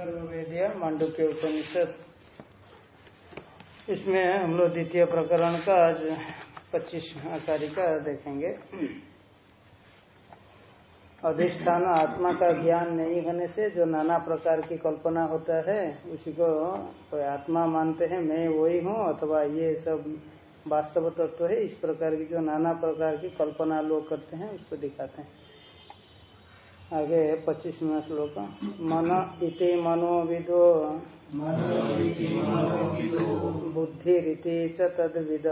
अथर्वेदिया मांडुक्य उपनिषद। इसमें हम लोग द्वितीय प्रकरण का आज पच्चीस का देखेंगे। अधिष्ठान आत्मा का ज्ञान नहीं होने से जो नाना प्रकार की कल्पना होता है, उसी को कोई आत्मा मानते हैं, मैं वही हूँ, अथवा ये सब वास्तव तत्व तो है, इस प्रकार की जो नाना प्रकार की कल्पना लोग करते हैं, उसको दिखाते हैं। आगे पच्चीसवा श्लोक मन इति मनोविदो। बुद्धिरिति च तद्विद।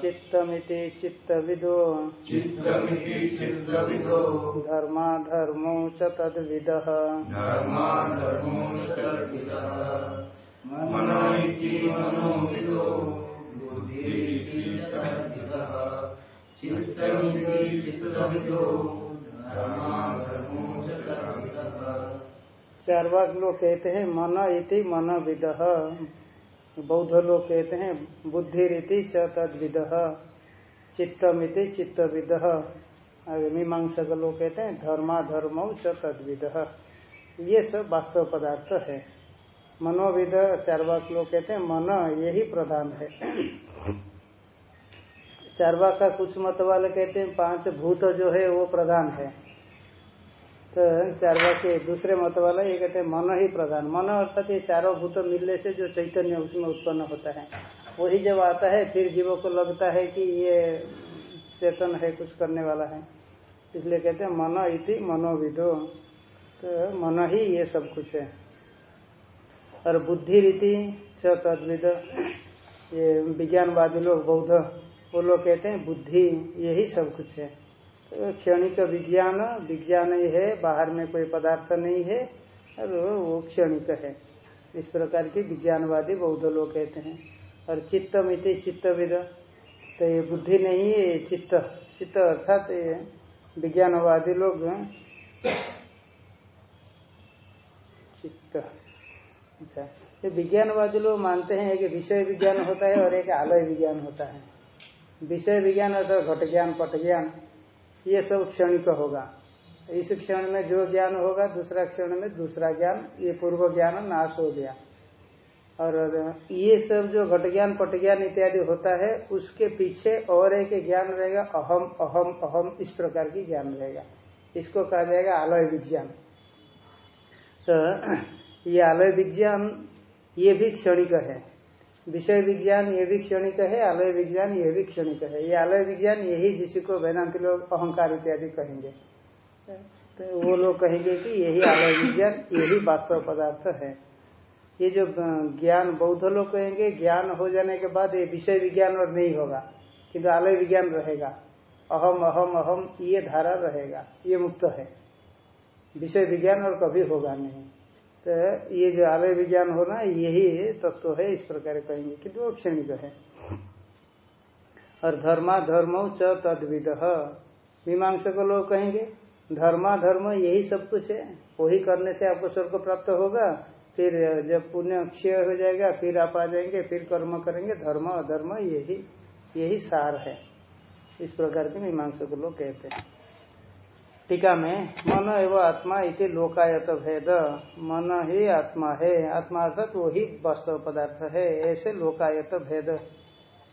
चित्तमिति चित्तविदो। धर्मा धर्मो च तद्विद। चारवाक लोग कहते हैं, मन इति मन विद बौद्ध लोग कहते हैं बुद्धि रीति च तद्विद। चित्तमिति चित्त विद मीमांसक लोग कहते हैं धर्मा धर्म च तद्विद। ये सब वास्तव पदार्थ है। मनोविद, चारवाक लोग कहते हैं, मन यही प्रधान है। चारवाक का कुछ मत वाले कहते हैं, पाँच भूत जो है वो प्रधान है। तो चारवा के दूसरे मत वाला ये कहते हैं, मन ही प्रधान। मन अर्थात ये चारों भूत मिलने से जो चैतन्य उसमें उत्पन्न होता है। वही जब आता है, फिर जीवों को लगता है कि ये चेतन है, कुछ करने वाला है। इसलिए कहते हैं, मन इति मनोविदो। तो मन ही ये सब कुछ है। और बुद्धि रीति च तद्विद। ये विज्ञानवादी लोग, बौद्ध वो लोग कहते हैं, बुद्धि, यही सब कुछ है। तो क्षणिक विज्ञान विज्ञान ही है, बाहर में कोई पदार्थ नहीं है, और वो क्षणिक है। इस प्रकार की विज्ञानवादी बौद्ध लोग कहते हैं। और चित्त मिति चित्तविद। तो ये बुद्धि नहीं है चित्त। चित्त अर्थात ये विज्ञानवादी लोग चित्त। अच्छा। ये विज्ञानवादी लोग मानते हैं कि विषय विज्ञान होता है और एक आलय विज्ञान होता है। विषय विज्ञान अर्थात घट ज्ञान, पट ज्ञान, ये सब क्षणिक होगा। इस क्षण में जो ज्ञान होगा, दूसरा क्षण में दूसरा ज्ञान, ये पूर्व ज्ञान नाश हो गया। और ये सब जो घट ज्ञान, पट ज्ञान इत्यादि होता है, उसके पीछे और एक ज्ञान रहेगा, अहम अहम अहम, इस प्रकार की ज्ञान रहेगा। इसको कहा जाएगा आलय विज्ञान। तो ये आलय विज्ञान, ये भी क्षणिक है। विषय विज्ञान ये भी क्षणिक है, आलय विज्ञान ये भी क्षणिक है। ये आलय विज्ञान यही जिसको वेदांति लोग अहंकार इत्यादि कहेंगे। तो वो लोग कहेंगे कि यही आलय विज्ञान, यही वास्तव पदार्थ है। ये जो ज्ञान बौद्ध लोग कहेंगे, ज्ञान हो जाने के बाद ये विषय विज्ञान और नहीं होगा, किंतु तो आलय विज्ञान रहेगा। अहम अहम अहम, ये धारा रहेगा, ये मुक्त है। विषय विज्ञान और कभी होगा नहीं। तो ये जो आलय विज्ञान होना यही तत्व तो है, इस प्रकार कहेंगे किंतु वो क्षणिक है। और धर्मा धर्म च तद्विद। मीमांसा को लोग कहेंगे धर्मा धर्म यही सब कुछ है, वही करने से आपको स्वर्ग प्राप्त होगा, फिर जब पुण्य क्षय हो जाएगा, फिर आप आ जाएँगे, फिर कर्म करेंगे, धर्म अधर्म यही यही सार है। इस प्रकार के मीमांसा को लोग कहते हैं। टीका में, मन एवं आत्मा इति लोकायत भेद। मन ही आत्मा है। आत्मा अर्थात वो ही वास्तव पदार्थ है। ऐसे लोकायत भेद।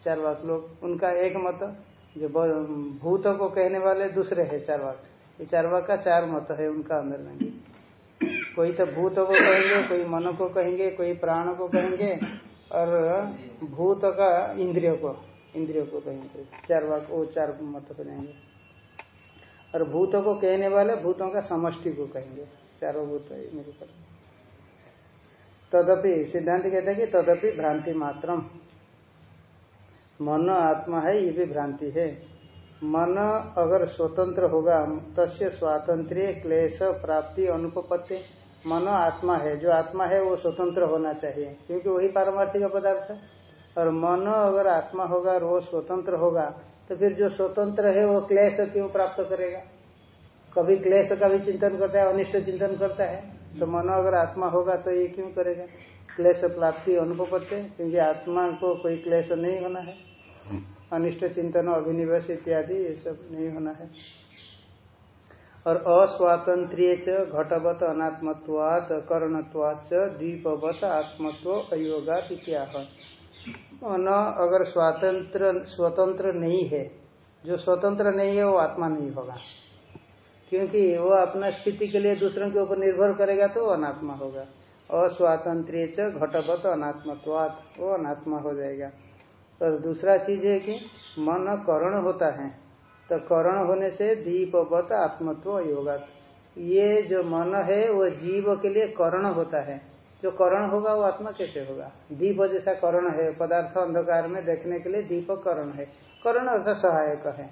चार वाक लोग, उनका एक मत, जो भूत को कहने वाले दूसरे है चार वाक। ये चार वाक का चार मत है उनका अंदर में। कोई तो भूत को कहेंगे, कोई मन को कहेंगे, कोई प्राण को कहेंगे, और भूत का इंद्रिय को, इंद्रियों को कहेंगे। चार वाक, वो चार मत कहेंगे और भूतों को कहने वाले भूतों का समष्टि को कहेंगे। चारों भूत मेरे पर। तदपि, सिद्धांत कहते हैं कि तदपि भ्रांति मात्रम। मन आत्मा है, ये भी भ्रांति है। मन अगर स्वतंत्र होगा, तस्य स्वातंत्र क्लेश, प्राप्ति अनुपत्ति मन आत्मा है, जो आत्मा है, वो स्वतंत्र होना चाहिए, क्योंकि वही पारमार्थिक पदार्थ है। और मन अगर आत्मा होगा और वो स्वतंत्र होगा तो फिर जो स्वतंत्र है वो क्लेश क्यों प्राप्त करेगा? कभी क्लेश का भी चिंतन करता है, अनिष्ट चिंतन करता है तो मनो अगर आत्मा होगा तो ये क्यों करेगा? क्लेश प्राप्ति अनुपत्ति क्योंकि आत्मा को कोई क्लेश नहीं होना है। अनिष्ट चिंतन अभिनिवेश इत्यादि ये सब नहीं होना है। और अस्वातंत्र्य च, घटवत, अनात्मत्वात करणत्वाच द्वीपवत, आत्मत्व, अयोगात इत्याह। मन अगर स्वतंत्र स्वतंत्र नहीं है, जो स्वतंत्र नहीं है, वो आत्मा नहीं होगा। क्योंकि वो अपना स्थिति के लिए दूसरों के ऊपर निर्भर करेगा तो वो अनात्मा होगा। अस्वातंत्र्य च घटवत अनात्मत्वात, वो अनात्मा हो जाएगा। और दूसरा चीज़ है कि मन करण होता है तो करण होने से दीपवत आत्मत्व योगात। ये जो मन है, वो जीव के लिए करण होता है। जो करण होगा वो आत्मा कैसे होगा? दीप जैसा करण है, पदार्थ अंधकार में देखने के लिए दीप करण है। करण अर्थात सहायक है।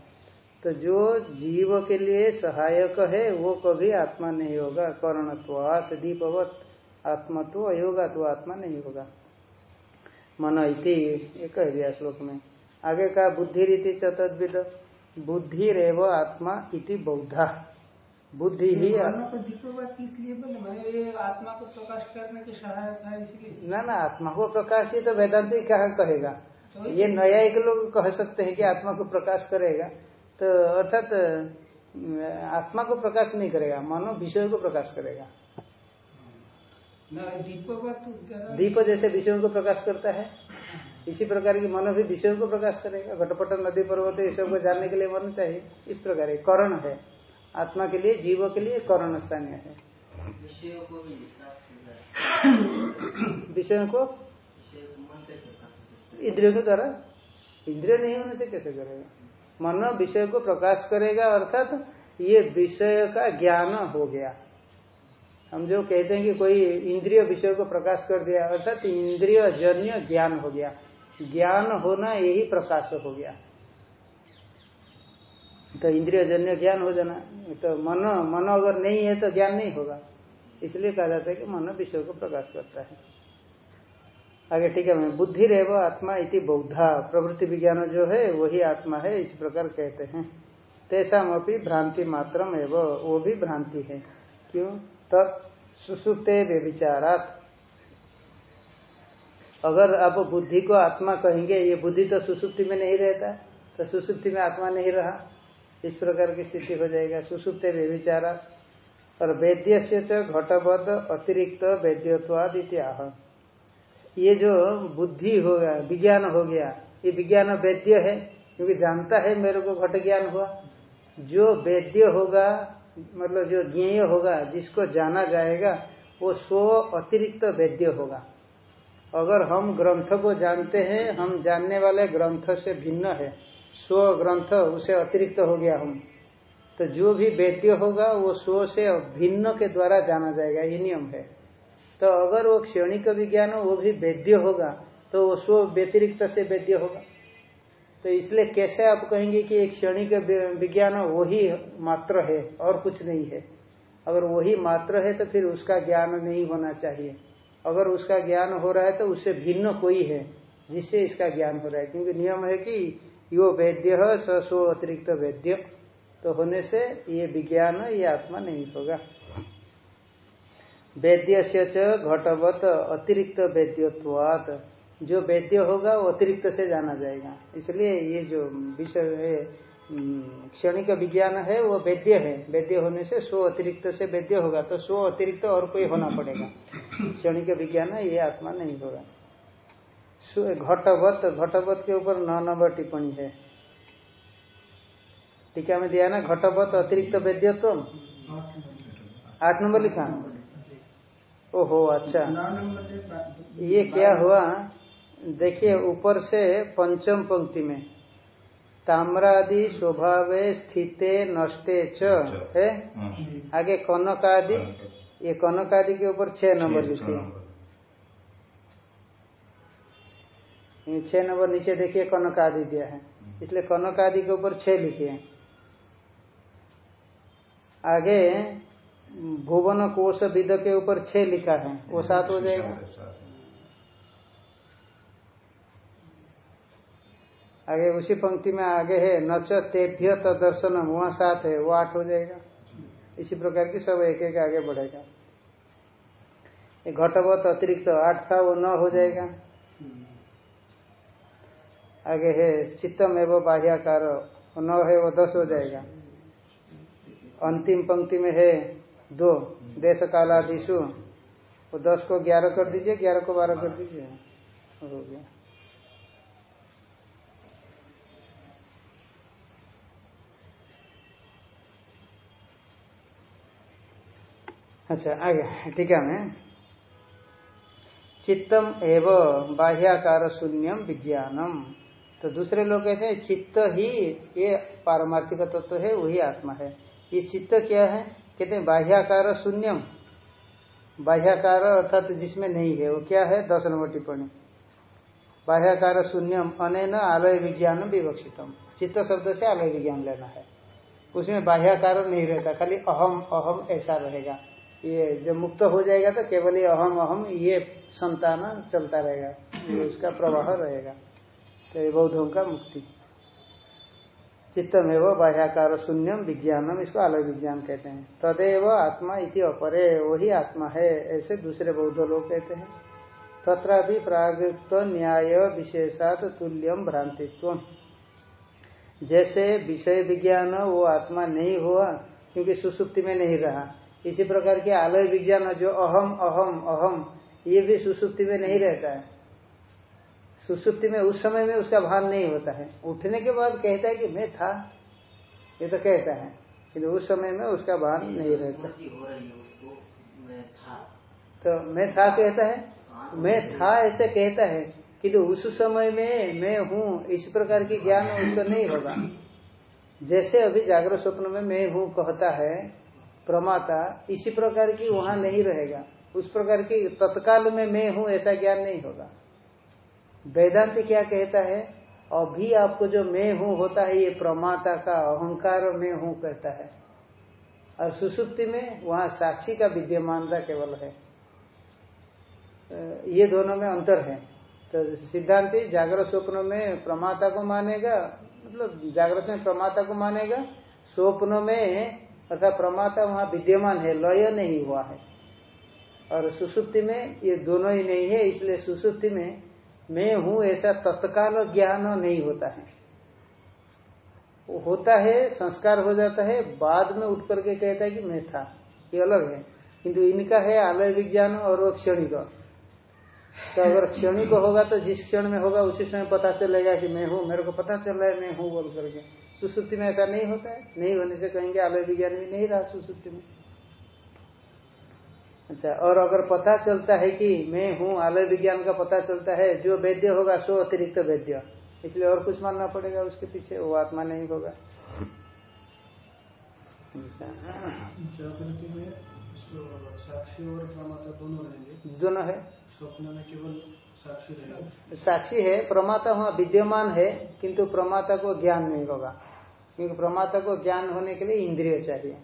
तो जो जीव के लिए सहायक है, वो कभी आत्मा नहीं होगा। करणत्वात दीपवत आत्मत्व तो आत्मा नहीं होगा। मन इति कह दिया श्लोक में। आगे का बुद्धि रीति चतुर्विद बुद्धि रेव आत्मा इति बौद्धा। बुद्धि ही आत्मा को प्रकाश करने की सहायक है इसलिए। ना ना आत्मा को प्रकाश ही तो वेदांति कहा कहेगा? तो ये नया एक लोग कह सकते हैं कि आत्मा को प्रकाश करेगा। तो अर्थात आत्मा को प्रकाश नहीं करेगा मानो विषय को प्रकाश करेगा। दीप जैसे विषयों को प्रकाश करता है। इसी प्रकार की मन भी विषयों को प्रकाश करेगा। घटपट नदी पर्वत ये सबको जानने के लिए मन चाहिए। इस प्रकार करण है। आत्मा के लिए, जीव के लिए करण स्थानीय है। विषयों को इंद्रियों के द्वारा? इंद्रिय नहीं होने से कैसे करेगा? मन विषय को प्रकाश करेगा, अर्थात तो ये विषय का ज्ञान हो गया। हम जो कहते हैं कि कोई इंद्रिय विषय को प्रकाश कर दिया, अर्थात इंद्रिय जन्य ज्ञान हो गया। ज्ञान होना यही प्रकाश हो गया। तो इंद्रिय जन्य ज्ञान हो जाना। तो मन मन अगर नहीं है तो ज्ञान नहीं होगा। इसलिए कहा जाता है कि मन विषय को प्रकाश करता है। आगे ठीक है, मैं बुद्धि रेव आत्मा इति बौद्धा। प्रवृत्ति विज्ञान जो है, वही आत्मा है, इस प्रकार कहते हैं। तेसाम अपनी भ्रांति मात्रम एवं, वो भी भ्रांति है। क्यों? तत्सुसुप्ते व्यविचारात। अगर आप बुद्धि को आत्मा कहेंगे, ये बुद्धि तो सुसुप्ति में नहीं रहता तो सुसुप्ति में आत्मा नहीं रहा। इस प्रकार की स्थिति हो जाएगा। सुसुप्त व्यविचारा और वेद्य से घटबद्ध अतिरिक्त वेद्यवाद इत्याह ये जो बुद्धि हो गया, विज्ञान हो गया, ये विज्ञान वेद्य है, क्योंकि जानता है मेरे को घट ज्ञान हुआ। जो वेद्य होगा मतलब जो ज्ञेय होगा, जिसको जाना जाएगा, वो स्व अतिरिक्त वेद्य होगा। अगर हम ग्रंथ को जानते हैं, हम जानने वाले ग्रंथ से भिन्न है। स्व ग्रंथ, उसे अतिरिक्त हो गया हम। तो जो भी वेद्य होगा, वो स्व से भिन्न के द्वारा जाना जाएगा, ये नियम है। तो अगर वो क्षणिक विज्ञान हो, वो भी वेद्य होगा तो वो स्व व्यतिरिक्त से वेद्य होगा। तो इसलिए कैसे आप कहेंगे कि एक क्षणिक विज्ञान वही मात्र है, और कुछ नहीं है? अगर वही मात्र है तो फिर उसका ज्ञान नहीं होना चाहिए। अगर उसका ज्ञान हो रहा है तो उससे भिन्न कोई है, जिससे इसका ज्ञान हो रहा है। क्योंकि नियम है कि यो वेद्य सो अतिरिक्त वेद्य। तो होने से ये विज्ञान, ये आत्मा नहीं होगा। वेद्य से घटवत अतिरिक्त वेद्यवात जो वेद्य होगा, वो अतिरिक्त से जाना जाएगा। इसलिए ये जो विषय है क्षणिक विज्ञान है, वो वेद्य है। वेद्य होने से स्व अतिरिक्त से वेद्य होगा। तो स्व अतिरिक्त और कोई होना पड़ेगा। क्षणिक विज्ञान, ये आत्मा नहीं होगा। घटवत घटवत के ऊपर नौ नंबर टिप्पणी है। टीका में दिया ना घटवत अतिरिक्त वेद्यत्व? आठ नंबर लिखा। ओहो अच्छा। ये क्या हुआ? देखिए ऊपर से पंचम पंक्ति में ताम्रादि स्वभाव स्थिते नष्टे च है? आगे कनक आदि ये कनक आदि के ऊपर छह नंबर लिखिए। छह नंबर नीचे देखिए कनक आदि दिया है। इसलिए कनक आदि के ऊपर छह लिखिए आगे, भुवन कोश विद के ऊपर छह लिखा है। वो सात हो जाएगा। आगे उसी पंक्ति में आगे है नच तेभ्य तदर्शन, वहाँ सात है, वो आठ हो जाएगा। इसी प्रकार की सब एक एक आगे बढ़ेगा। घटवत अतिरिक्त आठ था, वो नौ हो जाएगा। आगे है, चित्तम एवं बाह्याकार नौ है वो दस हो जाएगा। अंतिम पंक्ति में है, दो देश कालादिशु वो दस को ग्यारह कर दीजिए, ग्यारह को बारह कर दीजिए। हो गया। अच्छा आगे, ठीक है मैं चित्तम एव बाह्याकार शून्यम विज्ञानम। तो दूसरे लोग कहते हैं, चित्त ही ये पारमार्थिक तत्व तो है, वही आत्मा है। ये चित्त क्या है? कहते हैं, बाह्याकार शून्यम। बाह्याकार अर्थात जिसमें नहीं है, वो क्या है? दस नंबर टिप्पणी। बाह्याकार शून्यम, अनैन आलय विज्ञान विवक्षितम। चित्त शब्द से आलय विज्ञान लेना है। उसमें बाह्याकार नहीं रहता, खाली अहम अहम ऐसा रहेगा। ये जब मुक्त हो जाएगा तो केवल ये अहम अहम, ये संतान चलता रहेगा उसका प्रवाह रहेगा। तो बौद्धों का मुक्ति। चित्तम एवं बाह्याकार शून्यम विज्ञानम, इसको अलग विज्ञान कहते हैं। तदेव आत्मा इति अपरे, वही आत्मा है, ऐसे दूसरे बौद्ध लोग कहते हैं। तथा भी प्रागुक्त न्याय विशेषात तुल्यम भ्रांतित्व जैसे विषय विज्ञान, वो आत्मा नहीं हुआ, क्योंकि सुसुप्ति में नहीं रहा। इसी प्रकार के आलय विज्ञान, जो अहम अहम अहम, ये भी सुसुप्ति में नहीं रहता है। सुसुप्ति में उस समय में उसका भान नहीं होता है। उठने के बाद कहता है कि मैं था। ये तो कहता है। किंतु उस समय में उसका भान नहीं रहता। तो मैं था कहता है? हाँ। मैं था ऐसे कहता है। किंतु उस समय में मैं हूँ इस प्रकार की ज्ञान उसको नहीं होगा। जैसे अभी जागरूक स्वप्न में मैं हूँ कहता है प्रमाता इसी प्रकार की वहाँ नहीं रहेगा। उस प्रकार की तत्काल में मैं हूँ ऐसा ज्ञान नहीं होगा। वेदांत क्या कहता है अभी आपको जो मैं हूँ होता है, ये प्रमाता का, अहंकार में हूँ कहता है। और सुसुप्ति में वहाँ साक्षी का विद्यमानता केवल है। ये दोनों में अंतर है। तो सिद्धांति जागृत स्वप्न में प्रमाता को मानेगा मतलब जागृत में प्रमाता को मानेगा, स्वप्न में अर्थात प्रमाता वहाँ विद्यमान है, लय नहीं हुआ है। और सुसुप्ति में ये दोनों ही नहीं है, इसलिए सुसुप्ति में मैं हूँ ऐसा तत्काल ज्ञान नहीं होता है। वो होता है, संस्कार हो जाता है, बाद में उठ करके कहता है कि मैं था, ये अलग है। किंतु इनका है आलय विज्ञान और वो क्षणिक। तो अगर क्षणिक होगा तो जिस क्षण में होगा उसी समय पता चलेगा कि मैं हूँ, मेरे को पता चल रहा है मैं हूँ बोल करके। सुसुप्ति में ऐसा नहीं होता है, नहीं होने से कहेंगे आलय विज्ञान भी नहीं रहा सुसुप्ति में। अच्छा और अगर पता चलता है कि मैं हूँ आलय विज्ञान का पता चलता है, जो वैद्य होगा, सो अतिरिक्त वैद्य। इसलिए और कुछ मानना पड़ेगा उसके पीछे? वो आत्मा नहीं होगा। अच्छा। साक्षी दोनों है। स्वप्न में केवल साक्षी है, प्रमाता वहाँ विद्यमान है, किंतु प्रमाता को ज्ञान नहीं होगा। क्योंकि प्रमाता को ज्ञान होने के लिए इंद्रिय चाहिए।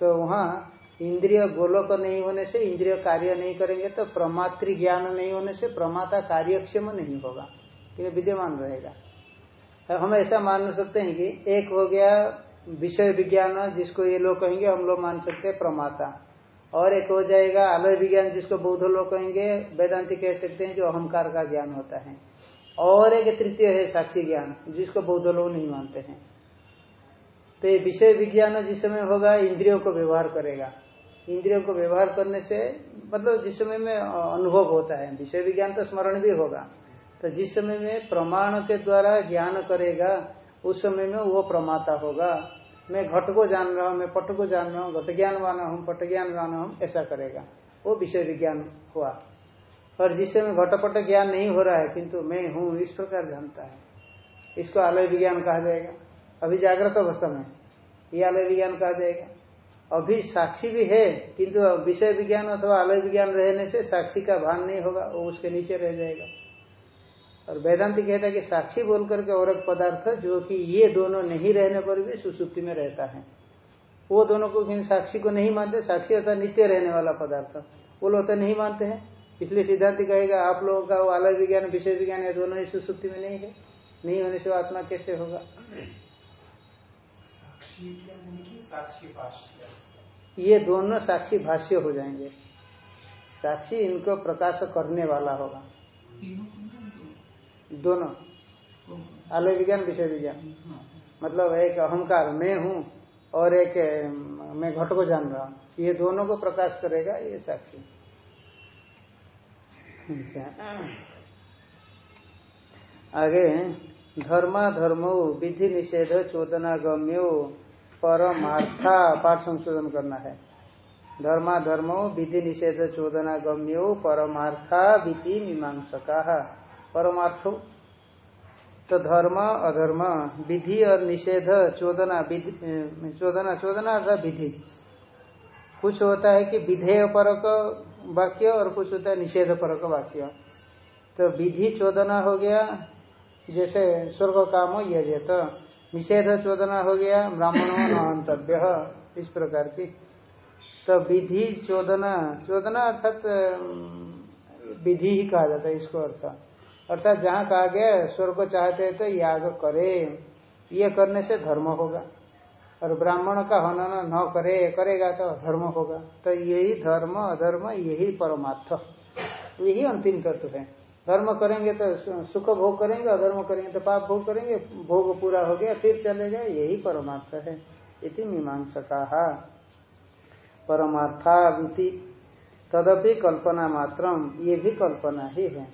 तो वहाँ इंद्रिय गोलोक नहीं होने से, इंद्रिय कार्य नहीं करेंगे तो प्रमात्र ज्ञान नहीं होने से प्रमाता कार्यक्षम नहीं होगा। ये विद्यमान रहेगा। हम ऐसा मान सकते हैं कि एक हो गया विषय विज्ञान, जिसको ये लोग कहेंगे, हम लोग मान सकते हैं प्रमाता। और एक हो जाएगा आलय विज्ञान, जिसको बौद्ध लोग कहेंगे, वेदांति कह सकते हैं जो अहंकार का ज्ञान होता है। और एक तृतीय है साक्षी ज्ञान, जिसको बौद्ध लोग नहीं मानते हैं। तो ये विषय विज्ञान जिस समय होगा, इंद्रियों को व्यवहार करेगा। इंद्रियों को व्यवहार करने से मतलब जिस समय में अनुभव होता है, विषय विज्ञान तो स्मरण भी होगा तो जिस समय में प्रमाण के द्वारा ज्ञान करेगा, उस समय में वो प्रमाता होगा। मैं घट को जान रहा हूँ, मैं पट को जान रहा हूँ, घट ज्ञान वाना हूँ, पट ज्ञान वाना हूँ, ऐसा करेगा। वो विषय विज्ञान हुआ। और जिससे मैं घटपट ज्ञान नहीं हो रहा है, किंतु मैं हूँ, इस प्रकार जानता है। इसको आलय विज्ञान कहा जाएगा। अभी जागृत अवस्था में ये आलय विज्ञान कहा जाएगा। अभी साक्षी भी है, किंतु विषय विज्ञान अथवा आलय विज्ञान रहने से साक्षी का भान नहीं होगा, वो उसके नीचे रह जाएगा। और वेदांति कहता है कि साक्षी बोल करके और पदार्थ जो कि ये दोनों नहीं रहने पर भी सुसुप्ति में रहता है। वो दोनों को साक्षी को नहीं मानते, साक्षी अर्थात नित्य रहने वाला पदार्थ। वो लोग तो नहीं मानते हैं। इसलिए सिद्धांत कहेगा, आप लोगों का वो अलग विज्ञान, विषय विज्ञान, ये दोनों ही सुसुप्ति में नहीं है। नहीं होने से आत्मा कैसे होगा? ये दोनों साक्षी भाष्य हो जाएँगे। साक्षी इनको प्रकाश करने वाला होगा। दोनों। आलय विज्ञान विषय विज्ञान। मतलब एक अहंकार मैं हूँ और एक मैं घट को जान रहा हूँ। ये दोनों को प्रकाश करेगा ये साक्षी। आगे धर्मा धर्मो विधि निषेध चोदना गम्यो परमार्था पाठ संशोधन करना है। धर्मा धर्मो विधि निषेध चोदना गम्यो परमार्था विधि मीमांसका। परमार्थो। तो धर्म, अधर्म, विधि और निषेध चोदना चोदना चोदना अर्थात विधि। कुछ होता है कि विधेय परक वाक्य और कुछ होता है निषेध परक वाक्य। तो विधि चोदना हो गया, जैसे स्वर्ग काम यजे तो निषेध चोदना हो गया, ब्राह्मणों न इस प्रकार की तो विधि चोदना चोदना अर्थात विधि ही कहा जाता है इसको अर्थ। अर्थात जहाँ कहा गया स्वर्ग चाहते हैं तो याग करे। ये करने से धर्म होगा। और ब्राह्मण का हनन न करे, करेगा तो धर्म होगा। तो यही धर्म, अधर्म, यही परमार्थ। यही अंतिम तत्व है। धर्म करेंगे तो सुख भोग करेंगे अधर्म करेंगे तो पाप भोग करेंगे, भोग पूरा हो गया, फिर चले चलेगा यही परमार्थ है। इति मीमांसका। परमार्थाविति, तदपि कल्पना मात्रम, ये भी कल्पना ही है।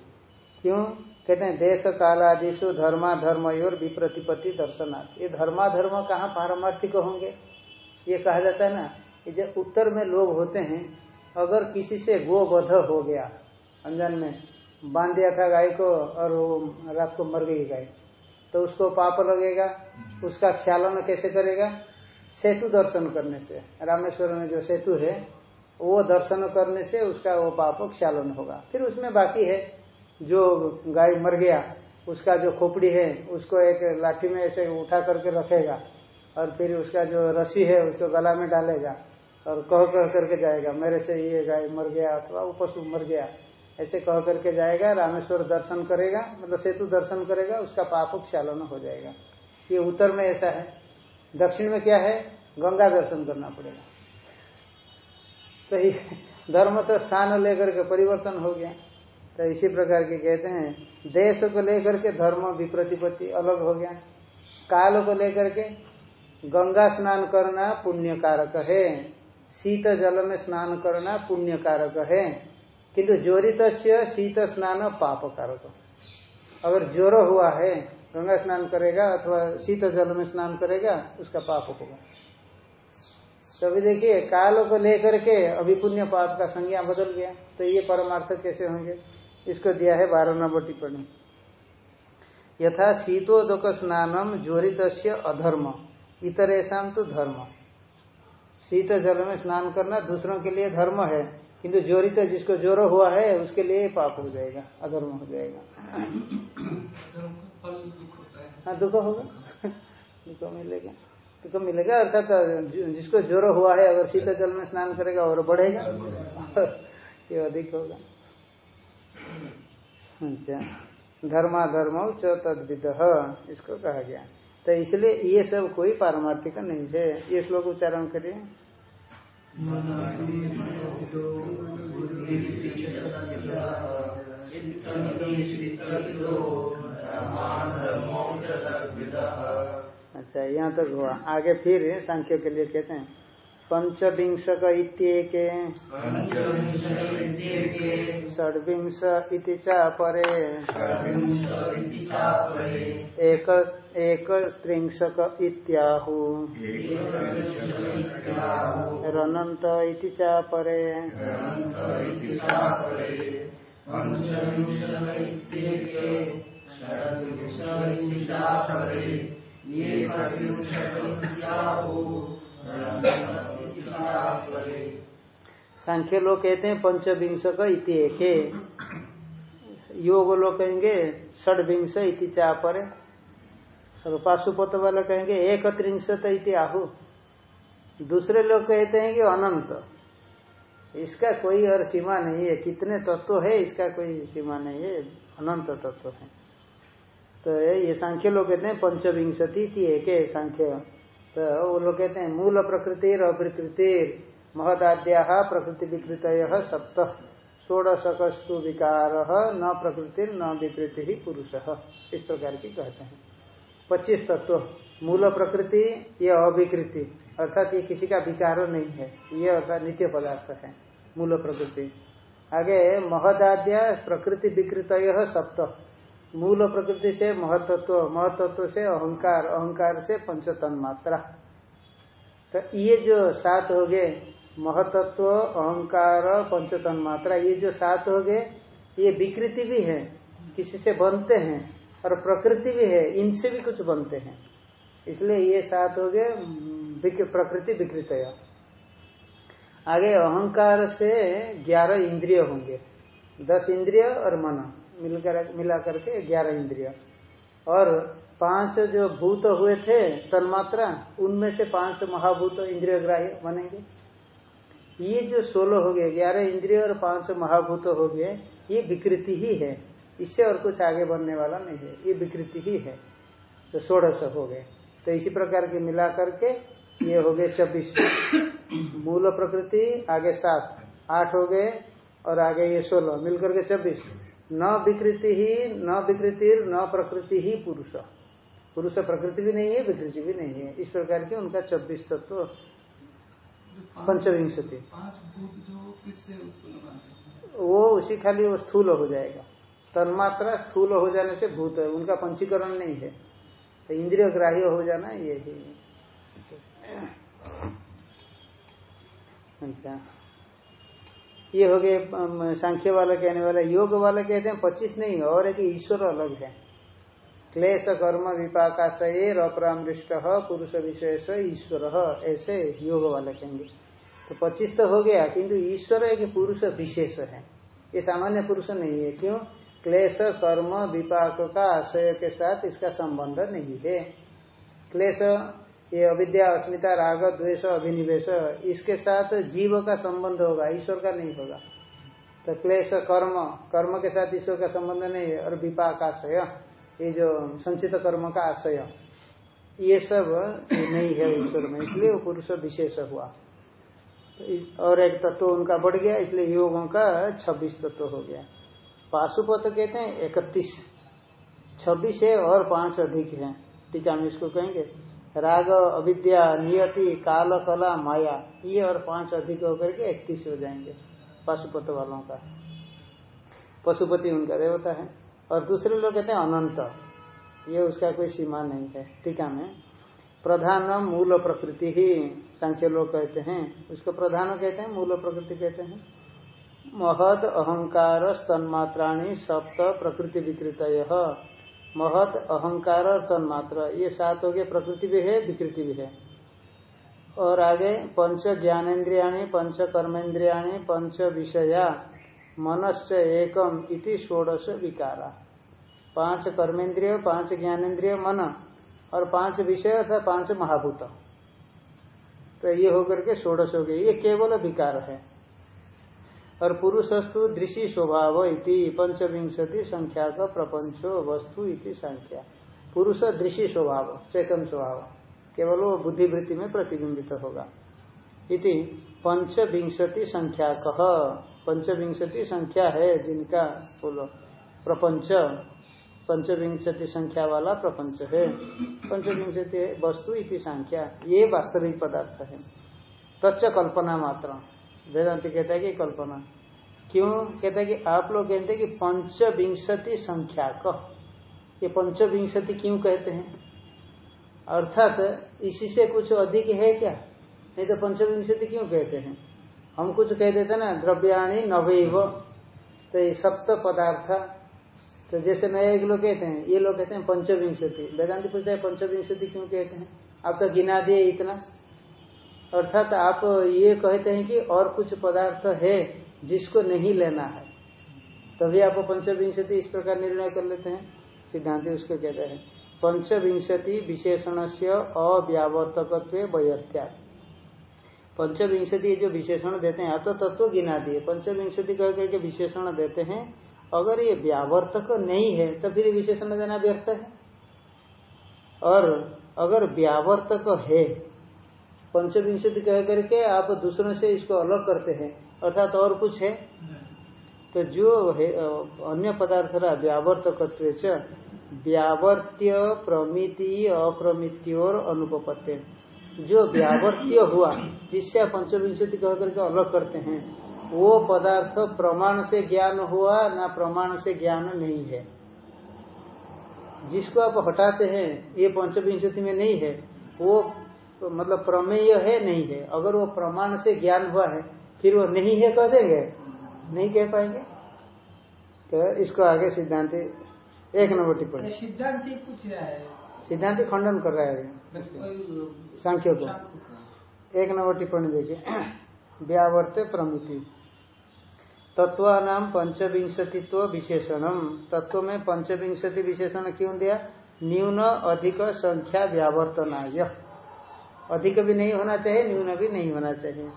क्यों? कहते हैं, देश कालादिशु धर्मा धर्म और विप्रतिपत्ति दर्शनार्थ ये धर्मा धर्म कहाँ पारमार्थिक होंगे? ये कहा जाता है ना ये जो उत्तर में लोग होते हैं, अगर किसी से गोवध हो गया अनजान में बाँध दिया था गाय को और वो रात को मर गई गाय। तो उसको पाप लगेगा, उसका ख्यालन कैसे करेगा? सेतु दर्शन करने से। रामेश्वर में जो सेतु है, वो दर्शन करने से उसका वो पाप क्षालन होगा। फिर उसमें बाकी है, जो गाय मर गया, उसका जो खोपड़ी है, उसको एक लाठी में ऐसे उठा करके रखेगा और फिर उसका जो रस्सी है, उसको गला में डालेगा और कह कह करके जाएगा, मेरे से ये गाय मर गया अथवा वो पशु मर गया। ऐसे कह करके जाएगा, रामेश्वर दर्शन करेगा मतलब सेतु दर्शन करेगा, उसका पाप क्षालन हो जाएगा। ये उत्तर में ऐसा है। दक्षिण में क्या है? गंगा दर्शन करना पड़ेगा। तो ये धर्म तो स्थान लेकर के परिवर्तन हो गया। तो इसी प्रकार के कहते हैं, देश को लेकर के धर्म विप्रतिपत्ति अलग हो गया। काल को लेकर के गंगा स्नान करना पुण्य कारक है। शीत जल में स्नान करना पुण्य कारक है। किंतु ज्वरित शीत स्नान पाप कारक अगर ज्वर हुआ है, गंगा स्नान करेगा अथवा शीत जल में स्नान करेगा, उसका पाप होगा। तो देखिए, काल को लेकर के अभी पुण्य पाप का संज्ञा बदल गया तो ये परमार्थ कैसे होंगे? इसको दिया है बारह नंबर टिप्पणी। यथा शीतोदक स्नानम ज्वरित अधर्म इतरेशा तो धर्म। शीत जल में स्नान करना दूसरों के लिए धर्म है किंतु ज्वरित जिसको ज्वर हुआ है, उसके लिए पाप हो जाएगा, अधर्म हो जाएगा। हाँ दुख होगा। दुख मिलेगा। दुख मिलेगा, अर्थात जिसको ज्वर हुआ है, अगर शीत जल में स्नान करेगा, और बढ़ेगा ये अधिक होगा। अच्छा। धर्माधर्म च तद्विद, इसको कहा गया। तो इसलिए ये सब कोई पारमार्थिक नहीं है। ये श्लोक उच्चारण करिए। अच्छा यहाँ तक हुआ। आगे फिर सांख्य के लिए कहते हैं। पंचविंशक इत्येके। षड्विंश इति च परे। एक इत्याहु। रनंत इति च परे। सांख्य लोग कहते हैं पंचविंशक इति एके। योग लोग कहेंगे षड्विंश इति चा परे और पाशुपत वाले कहेंगे एक त्रिंशत इति आहु। दूसरे लोग कहते हैं कि अनंत। इसका कोई और सीमा नहीं है। कितने तत्व है, इसका कोई सीमा नहीं है। अनंत तत्व है। तो ये सांख्य लोग कहते हैं पंचविंशति एक सांख्य। तो वो लोग कहते हैं, मूल प्रकृति अप्रकृति महदाद्या प्रकृति विकृत सप्त, षोड़शकस्तु विकार, न प्रकृति न विकृति ही पुरुष। इस प्रकार की कहते हैं। पच्चीस तत्व, मूल प्रकृति, ये अविकृति। अर्थात ये किसी का विकार नहीं है। ये अर्थात नित्य पदार्थ है, मूल प्रकृति। आगे महदाद्या प्रकृति विकृत सप्त। मूल प्रकृति से, महतत्व महतत्व से, अहंकार अहंकार से पंचतन मात्रा। तो ये जो सात हो गए, महतत्व, अहंकार, पंचतन मात्रा, ये जो सात हो गए, ये विकृति भी है, किसी से बनते हैं, और प्रकृति भी है, इनसे भी कुछ बनते हैं। इसलिए ये सात हो गए प्रकृति विकृत आगे, अहंकार से ग्यारह इंद्रिय होंगे, दस इंद्रिय और मन। मिलकर, मिला करके ग्यारह इंद्रिय। और पाँच जो भूत हुए थे, तन्मात्रा, उनमें से पाँच महाभूत इंद्रिय ग्राह्य बनेंगे। ये जो सोलह हो गए, ग्यारह इंद्रिय और पाँच महाभूत हो गए, ये विकृति ही है। इससे और कुछ आगे बढ़ने वाला नहीं है। ये विकृति ही है। तो सोलह सौ हो गए। तो इसी प्रकार के मिला करके ये हो गए छब्बीस। मूल प्रकृति, आगे सात। आठ हो गए और आगे ये सोलह। मिलकर के छब्बीस। न विकृति ही, न विकृति न प्रकृति ही पुरुष। पुरुष प्रकृति भी नहीं है, विकृति भी नहीं है। इस प्रकार के उनका छब्बीस तत्व पंचविंशति। वो उसी खाली वो स्थूल हो जाएगा। तन्मात्रा स्थूल हो जाने से भूत है, उनका पंचीकरण नहीं है। तो इंद्रिय ग्राह्य हो जाना ये ही। अच्छा। ये हो गए सांख्य वाला कहने वाला, योग वाला कहते हैं, पच्चीस नहीं, और एक ईश्वर अलग है। क्लेश, कर्म विपाकाशयर अपरामृष्ट, पुरुष विशेष, ईश्वर, ऐसे योग वाले कहेंगे। तो पच्चीस तो हो गया, किंतु ईश्वर एक पुरुष विशेष है। ये सामान्य पुरुष नहीं है, क्यों? क्लेश, कर्म, विपाक का आशय के साथ इसका संबंध नहीं है। क्लेश ये अविद्या, अस्मिता, राग, द्वेष, अभिनिवेश, इसके साथ जीव का संबंध होगा, ईश्वर का नहीं होगा। तो क्लेश, कर्म कर्म के साथ ईश्वर का संबंध नहीं है, और विपाक आशय, ये जो संचित कर्म का आशय, ये सब नहीं है ईश्वर में, इसलिए वो पुरुष विशेष हुआ। और एक तत्व तो उनका बढ़ गया, इसलिए योगों का छब्बीस तत्व तो हो गया। पाशुपत कहते हैं, इकतीस। छब्बीस है और पाँच अधिक है। टीका में इसको कहेंगे। राग अविद्या नियति, काल कला, माया, ये और पाँच अधिक होकर के इकतीस हो जाएँगे, पशुपत वालों का। पशुपति उनका देवता है। और दूसरे लोग कहते हैं अनंत। ये उसका कोई सीमा नहीं है, टीका में। प्रधान मूल प्रकृति ही, सांख्य लोग कहते हैं। उसको प्रधान कहते हैं, मूल प्रकृति कहते हैं। महद अहंकार स्तन्मात्राणी सप्त प्रकृति विकृत महद अहंकार और तन्मात्र। ये सात हो गए, प्रकृति भी है, विकृति भी है। और आगे, पंच ज्ञानेन्द्रिया पंच कर्मेन्द्रिया पंच विषया, मनस्य एकम इति षोडश विकारा। पाँच कर्मेंद्रिय पाँच ज्ञानेन्द्रिय, मन, और पाँच विषय अर्थात पाँच महाभूत। तो ये होकर के षोडश हो गए। ये केवल विकार है। और पुरुषस्तु दृषि स्वभाव इति पंचविंशति संख्या का प्रपंचो वस्तु इति संख्या। पुरुष दृषि स्वभाव, चेतन स्वभाव, केवल वो बुद्धिवृत्ति में प्रतिबिंबित होगा। इति पंचविंशति संख्या कह पंचविंशति संख्या है जिनका बोलो, प्रपंच, पंचविंशति संख्या वाला प्रपंच है। पंचविंशति वस्तु इति संख्या, ये वास्तविक पदार्थ है। तच्च कल्पना मात्र वेदांति कहता है कि कल्पना। क्यों? कहता है कि आप लोग कहते हैं कि पंचविंशति संख्या कह ये पंचविंशति क्यों कहते हैं? अर्थात इसी से कुछ अधिक है क्या? नहीं तो पंचविंशति क्यों कहते हैं? हम कुछ कह देते ना, द्रव्याणी नवैव। तो ये सप्त पदार्थ। तो जैसे नए एक लोग कहते हैं, ये लोग कहते हैं पंचविंशति। वेदांति पूछते हैं, पंचविंशति क्यों कहते हैं? आप तो गिना दिए इतना। अर्थात आप ये कहते हैं कि और कुछ पदार्थ है जिसको नहीं लेना है। तभी आप पंचविंशति इस प्रकार निर्णय कर लेते हैं। सिद्धांत उसको कहते हैं। पंचविंशति विशेषण से अव्यावर्तक वैयर्थ्या पंचविंशति जो विशेषण देते हैं तो तत्व गिना दिए। पंचविंशति कह करके विशेषण देते हैं। अगर ये व्यावर्तक नहीं है तो फिर विशेषण देना व्यर्थ है। और अगर व्यावर्तक है पंचविंशति कह करके आप दूसरों से इसको अलग करते हैं, अर्थात और कुछ है? तो जो है अन्य पदार्थ रहा व्यावर्तक व्यावर्त्य प्रमिति अप्रमित्योर अनुपत्य जो व्यावर्त्य हुआ, जिससे आप पंचविंशति कह करके अलग करते हैं, वो पदार्थ प्रमाण से ज्ञान हुआ ना प्रमाण से ज्ञान नहीं है। जिसको आप हटाते हैं, ये पंचविंशति में नहीं है, वो तो मतलब प्रमेय है नहीं है। अगर वो प्रमाण से ज्ञान हुआ है फिर वो नहीं है कह देंगे? नहीं कह पाएँगे? तो इसको आगे सिद्धांत एक नंबर टिप्पणी। सिद्धांत पूछ रहा है। सिद्धांत खंडन कर रहा है। सांख्य को। एक नंबर टिप्पणी देखिए। व्यावर्त प्रमिति। तत्व नाम पंचविंशतित्व विशेषणम। तत्व में पंचविंशति विशेषण क्यों दिया? न्यून अधिक संख्या व्यावर्तनाय। अधिक भी नहीं होना चाहिए, न्यून भी नहीं होना चाहिए।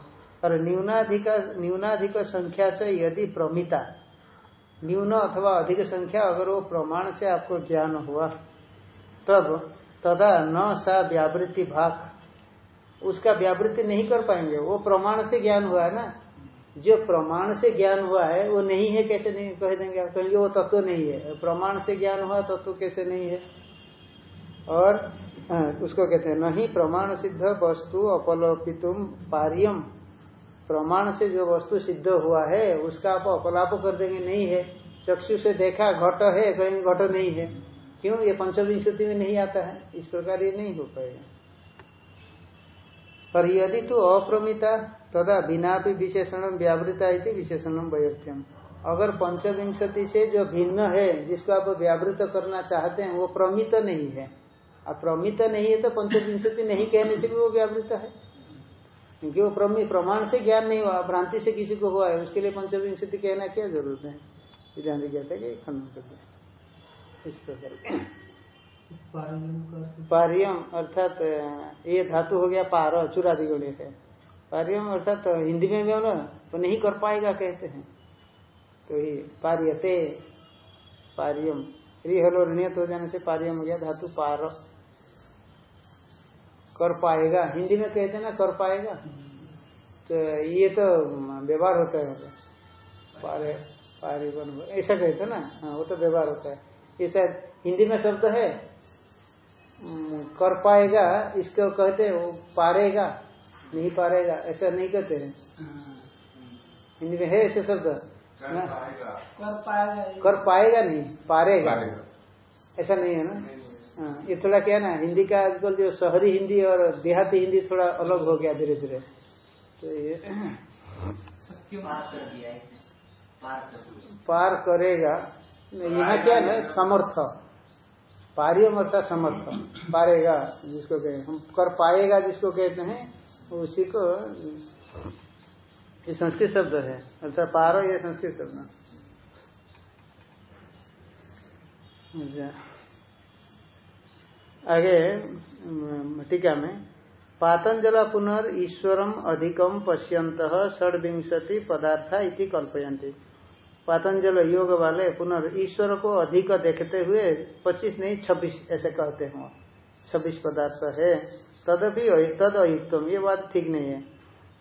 और न्यूनाधिक न्यूनाधिक संख्या से यदि प्रमिता, न्यून अथवा अधिक संख्या अगर वो प्रमाण से आपको ज्ञान हुआ, तब तदा न सा व्यावृत्ति भाग, उसका व्यावृत्ति नहीं कर पाएँगे। वो प्रमाण से ज्ञान हुआ है ना? जो प्रमाण से ज्ञान हुआ है, वो नहीं है, कैसे नहीं कह देंगे आप? कहेंगे, वो तत्व तो नहीं है। प्रमाण से ज्ञान हुआ, तत्व तो कैसे नहीं है? और उसको कहते हैं, नहीं प्रमाण सिद्ध वस्तु अपलोपितुम पारियम। प्रमाण से जो वस्तु सिद्ध हुआ है, उसका आप अपलाप कर देंगे, नहीं है। चक्षु से देखा, घट है, कहीं घट नहीं है। क्यों? ये पंचविंशति में नहीं आता है। इस प्रकार ये नहीं हो पाएगा। पर यदि तो अप्रमिता, तदा बिना भी विशेषण व्यावृता विशेषण वैर्थ्यम अगर पंचविंशति से जो भिन्न है, जिसको आप व्यावृत करना चाहते हैं, वो प्रमित नहीं है। अब प्रमित नहीं है तो पंचविंशति नहीं कहने से भी वो व्यावृत है। क्योंकि वो प्रमाण से ज्ञान नहीं हुआ भ्रांति से किसी को हुआ है उसके लिए पंचविंशति कहना क्या ज़रूरत है? सिद्धांत कहते हैं कि खंडन करते हैं। इस प्रकार। पारियम अर्थात ये धातु हो गया पार चुरादिगुणी है। पारियम अर्थात तो हिंदी में भी हम तो नहीं कर पाएगा कहते हैं। तो ये पार्यते पारियम रिहल और नियत हो जाने से पारियम हो गया धातु पार। कर पाएगा। हिंदी में कहते ना कर पाएगा। तो ये तो व्यवहार होता है। पारे पारिवन ऐसा कहते ना। हाँ वो तो व्यवहार होता है। ये शायद हिंदी में शब्द है कर पाएगा इसको कहते वो पारेगा नहीं पारेगा ऐसा नहीं कहते हैं। हिंदी में है ऐसे शब्द कर पाएगा। कर पाएगा। नहीं पारेगा। ऐसा नहीं है ना? ये थोड़ा क्या ना हिंदी का आजकल जो शहरी हिंदी और देहाती हिंदी थोड़ा अलग हो गया धीरे धीरे तो ये पार करेगा। यहाँ क्या है समर्थ। पारियम अर्थात समर्थ। पारेगा जिसको कहें हम कर पाएगा जिसको कहते हैं उसी को ये संस्कृत शब्द है। अर्थात पारो ये संस्कृत शब्द। अच्छा। आगे टीका में, पातंजल पुनर् ईश्वरम अधिकम पश्यंत षडविंशति पदार्थ इति कल्पयंती पातंजल योग वाले पुनर् ईश्वर को अधिक देखते हुए 25 नहीं 26 ऐसे कहते हैं। छब्बीस पदार्थ है। तदपि तद अयुक्तम, ये बात ठीक नहीं है।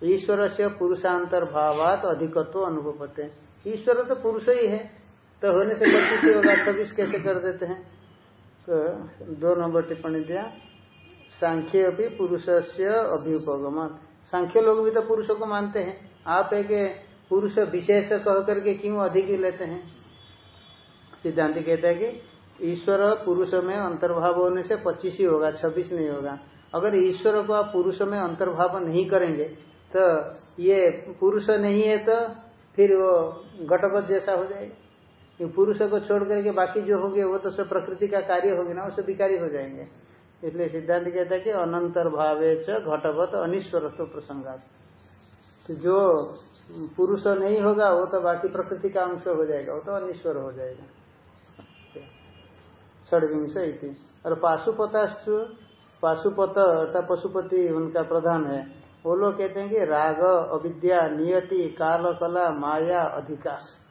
ईश्वर से पुरुषांतर भावात अधिकत्व अनुभवते। ईश्वर तो पुरुष ही है। तो होने से पच्चीस होगा, छब्बीस कैसे कर देते हैं? तो दो नंबर टिप्पणी दिया। सांख्य भी पुरुष से अभ्युपगम सांख्य लोग भी तो पुरुषों को मानते हैं। आप एक पुरुष विशेष कह करके क्यों अधिक लेते हैं? सिद्धांत कहता है कि ईश्वर पुरुष में अंतर्भाव होने से पच्चीस ही होगा, छब्बीस नहीं होगा। अगर ईश्वर को आप पुरुष में अंतर्भाव नहीं करेंगे तो ये पुरुष नहीं है तो फिर वो घटपथ जैसा हो जाएगा। पुरुष को छोड़ करके बाकी जो होंगे, वो तो सब प्रकृति का कार्य होगी ना, वो सब विकारी हो जाएँगे। इसलिए सिद्धांत कहता है कि अनंतर भावे च घटवत अनिश्वरत्व प्रसंगात। तो जो पुरुष नहीं होगा, वो तो बाकी प्रकृति का अंश हो जाएगा, वो तो अनिश्वर हो जाएगा। षडविंश और पाशुपताश्चु, पाशुपत अर्थात पशुपति उनका प्रधान है। वो लोग कहते हैं कि राग, अविद्या, नियति काल कला माया, अधिकाश।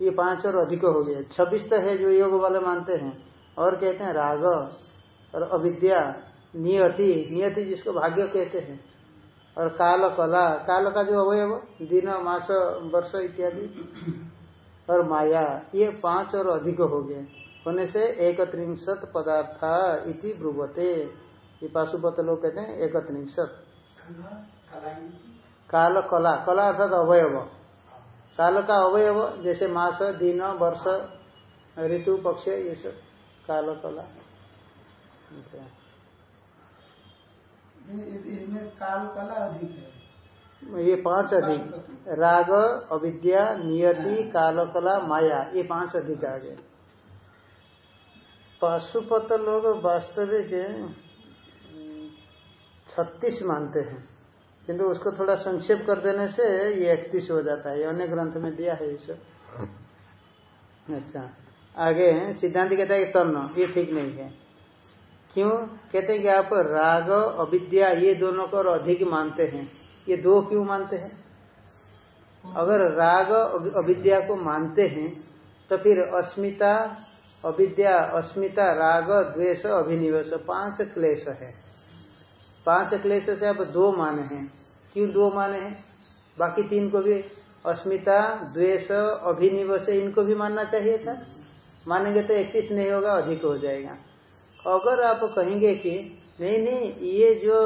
ये पाँच और अधिक हो गया। छब्बीस तो है जो योग वाले मानते हैं। और कहते हैं राग और अविद्या नियति नियति जिसको भाग्य कहते हैं। और काल कला काल का जो अवयव दिन मास वर्ष इत्यादि। और माया ये पाँच और अधिक हो गए होने से एक त्रिंशत पदार्था इति ब्रुवते। ये पाशुपत लोग कहते हैं एक त्रिंशत काल कला कला अर्थात अवयव। काल का अवयव जैसे मास दिन वर्ष ऋतु पक्ष ये सब काल कला। अच्छा। इसमें काल कला अधिक है। ये पाँच अधिक। राग अविद्या नियति काल कला माया ये पाँच अधिक आ गए। पाशुपत लोग वास्तविक छत्तीस मानते हैं। किंतु उसको थोड़ा संक्षेप कर देने से ये इकतीस हो जाता है। ये अन्य ग्रंथ में दिया है इसे अच्छा। आगे सिद्धांत कहता है तन्न, ये ठीक नहीं है। क्यों? कहते हैं कि आप राग, अविद्या, ये दोनों को और अधिक मानते हैं। ये दो क्यों मानते हैं? अगर राग अविद्या को मानते हैं तो फिर अस्मिता, अविद्या, अस्मिता, राग, द्वेष, अभिनिवेश, पाँच क्लेश है। पाँच क्लेश से आप दो माने हैं। क्यों दो माने हैं? बाकी तीन को भी अस्मिता, द्वेष, अभिनिवेश, इनको भी मानना चाहिए था। मानेंगे तो इक्कीस नहीं होगा, अधिक हो जाएगा। अगर आप कहेंगे कि नहीं नहीं, ये जो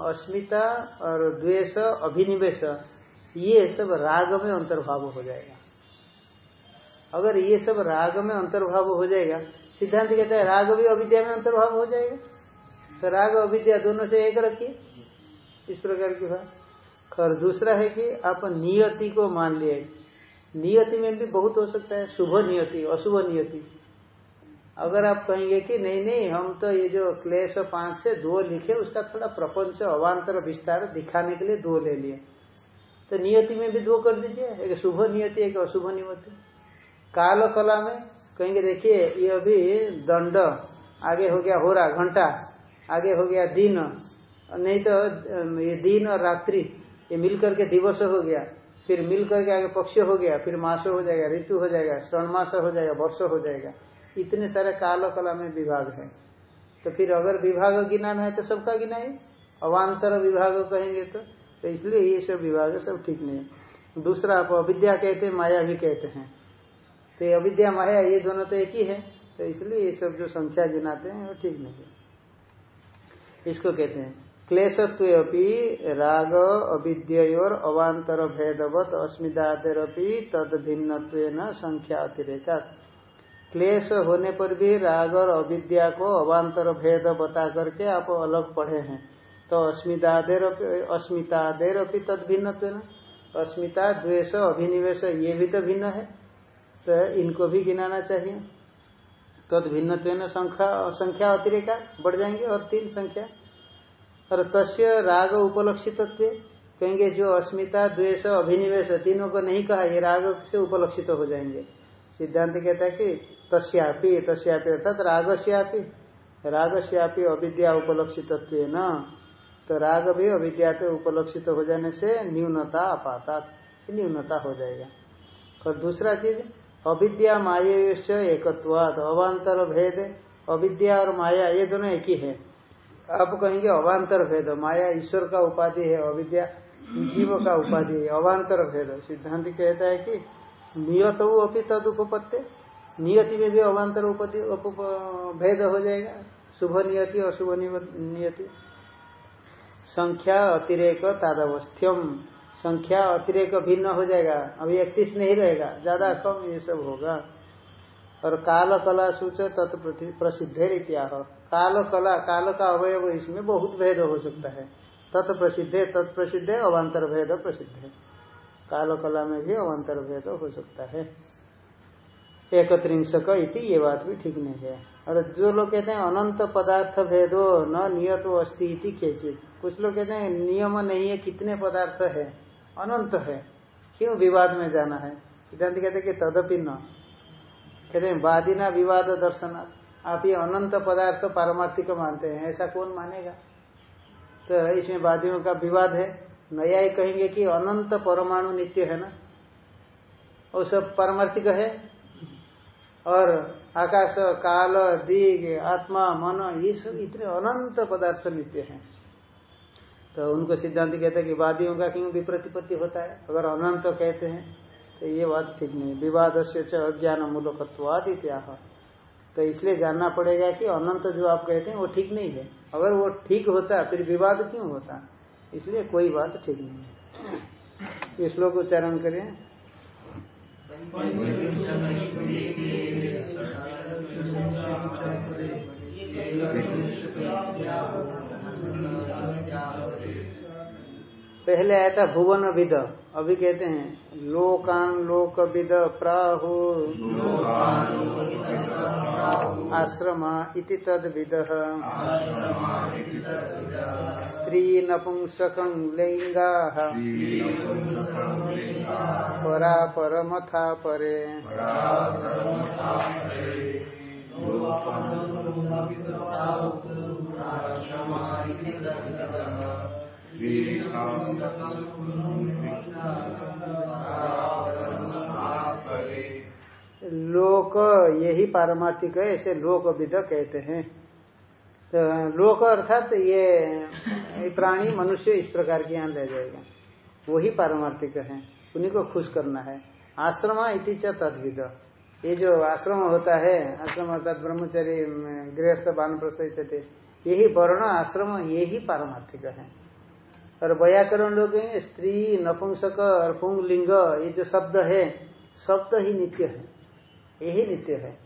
अस्मिता और द्वेष, अभिनिवेश, ये सब राग में अंतर्भाव हो जाएगा। अगर ये सब राग में अंतर्भाव हो जाएगा, सिद्धांत कहता है, राग भी अविद्या में अंतर्भाव हो जाएगा। तो राग अविद्या दोनों से एक रखिए। इस प्रकार की बात। और दूसरा है कि आप नियति को मान लिए। नियति में भी बहुत हो सकता है। शुभ नियति, अशुभ नियति। अगर आप कहेंगे कि नहीं नहीं, हम तो ये जो क्लेश पाँच से दो लिखे, उसका थोड़ा प्रपंच, अवान्तर, विस्तार दिखाने के लिए दो ले लिए। तो नियति में भी दो कर दीजिए। एक शुभ नियति, एक अशुभ नियति। काल कला में कहेंगे, देखिए, ये अभी दंड, आगे हो गया, हो रहा, घंटा। आगे हो गया दिन। नहीं तो ये दिन और रात्रि ये मिल करके दिवस हो गया। फिर मिल करके आगे पक्ष हो गया फिर मास हो जाएगा ऋतु हो जाएगा श्रण मास हो जाएगा वर्ष हो जाएगा। इतने सारे काल कला में विभाग है। तो फिर अगर विभाग गिनाना है तो सबका गिना है। अवान्तर विभाग कहेंगे तो, तो इसलिए ये सब विभाग सब ठीक नहीं है। दूसरा आप अविद्या कहते हैं माया भी कहते हैं। तो अविद्या माया ये दोनों तो एक ही है। तो इसलिए ये सब जो संख्या गिनाते हैं वो ठीक नहीं है। इसको कहते हैं। क्लेशत्वी राग अविद्योर अवान्तर भेदवत अस्मितादेरपी तद भिन्न संख्या अतिरेका क्लेश होने पर भी राग और अविद्या को अवान्तर भेद बता करके आप अलग पढ़े हैं। तो अस्मितादेर अस्मितादेर अपनी तद भिन्न अस्मिता, द्वेष, अभिनिवेश, ये भी तो भिन्न है। तो इनको भी गिनाना चाहिए। तद भिन्न संख्या संख्या अतिरेका बढ़ जाएँगे और तीन संख्या। और तस्य राग उपलक्षित कहेंगे जो अस्मिता, द्वेष, अभिनिवेश तीनों को नहीं कहा, ये राग से उपलक्षित हो जाएँगे। सिद्धांत कहता है कि तस्यापि तस्यापि अर्थात रागस्यापि रागस्यापि अविद्या उपलक्षित न तो राग भी अविद्या पे उपलक्षित हो जाने से न्यूनता अपाता न्यूनता हो जाएगा। और दूसरा चीज़ अविद्या माया एकत्वाद अवान्तर भेद। अविद्या और माया, ये दोनों एक ही है। आप कहेंगे अवान्तर भेद, माया ईश्वर का उपाधि है, अविद्या जीव का उपाधि है, अवान्तर भेद। सिद्धांत कहता है कि नियत अपनी तद उपपत्ति। नियति में भी अवान्तर भेद हो जाएगा। शुभ नियति, अशुभ नियति। संख्या अतिरेक तादवस्थ्यम संख्या अतिरेक भिन्न हो जाएगा। अभी इकतीस नहीं रहेगा। ज़्यादा कम ये सब होगा। और काल कला सूच तत्प्रसिद्ध क्या काल कला काल का अवयव इसमें बहुत भेद हो सकता है। तत् प्रसिद्ध तत्प्रसिद्ध है अवान्तर भेद प्रसिद्ध। है काल कला में भी अवान्तर भेद हो सकता है। एक त्रिंशक इति ये बात भी ठीक नहीं है। और जो लोग कहते हैं अनंत पदार्थ भेदो न नियत अस्थि इति खेचित कुछ लोग कहते हैं नियम नहीं है कितने पदार्थ है। अनंत है। क्यों विवाद में जाना है? सिद्धांत कहते कि तदपि न। कहते हैं, वादिना विवाद दर्शन। आप ये अनंत पदार्थ पारमार्थिक मानते हैं, ऐसा कौन मानेगा? तो इसमें वादियों का विवाद है। नया ही कहेंगे कि अनंत परमाणु नित्य है ना? वो सब पारमार्थिक है। और आकाश, काल, दिग, आत्मा, मन, ये सब इतने अनंत पदार्थ नित्य हैं। तो उनको सिद्धांत कहते हैं कि वादियों का क्यों विप्रतिपत्ति होता है? अगर अनंत तो कहते हैं तो ये बात ठीक नहीं। विवाद से अज्ञान मूलकत्वाद इत्याह तो इसलिए जानना पड़ेगा कि अनंत जो आप कहते हैं, वो ठीक नहीं है। अगर वो ठीक होता, फिर विवाद क्यों होता? इसलिए कोई बात ठीक नहीं है। ये उच्चारण करें। पहले आया था भुवन विद अभी कहते हैं लोकान लोक विद प्राहु। आश्रम इति तद विद। स्त्री नपुंसक लिंगा परा। परमथा परे। लोक यही पारमार्थिक है ऐसे लोक विद कहते हैं। तो लोक अर्थात ये प्राणी मनुष्य इस प्रकार के यहाँ ले जाएगा। वही पारमार्थिक है, उन्हीं को खुश करना है। आश्रम इति च तद्विद। ये जो आश्रम होता है आश्रम अर्थात ब्रह्मचर्य गृहस्थ बान प्रस्त यही वर्ण आश्रम यही पारमार्थिक है। और व्याकरण लोग स्त्री नपुंसक और पुंग लिंग ये जो शब्द है शब्द ही नित्य है। यही नित्य है।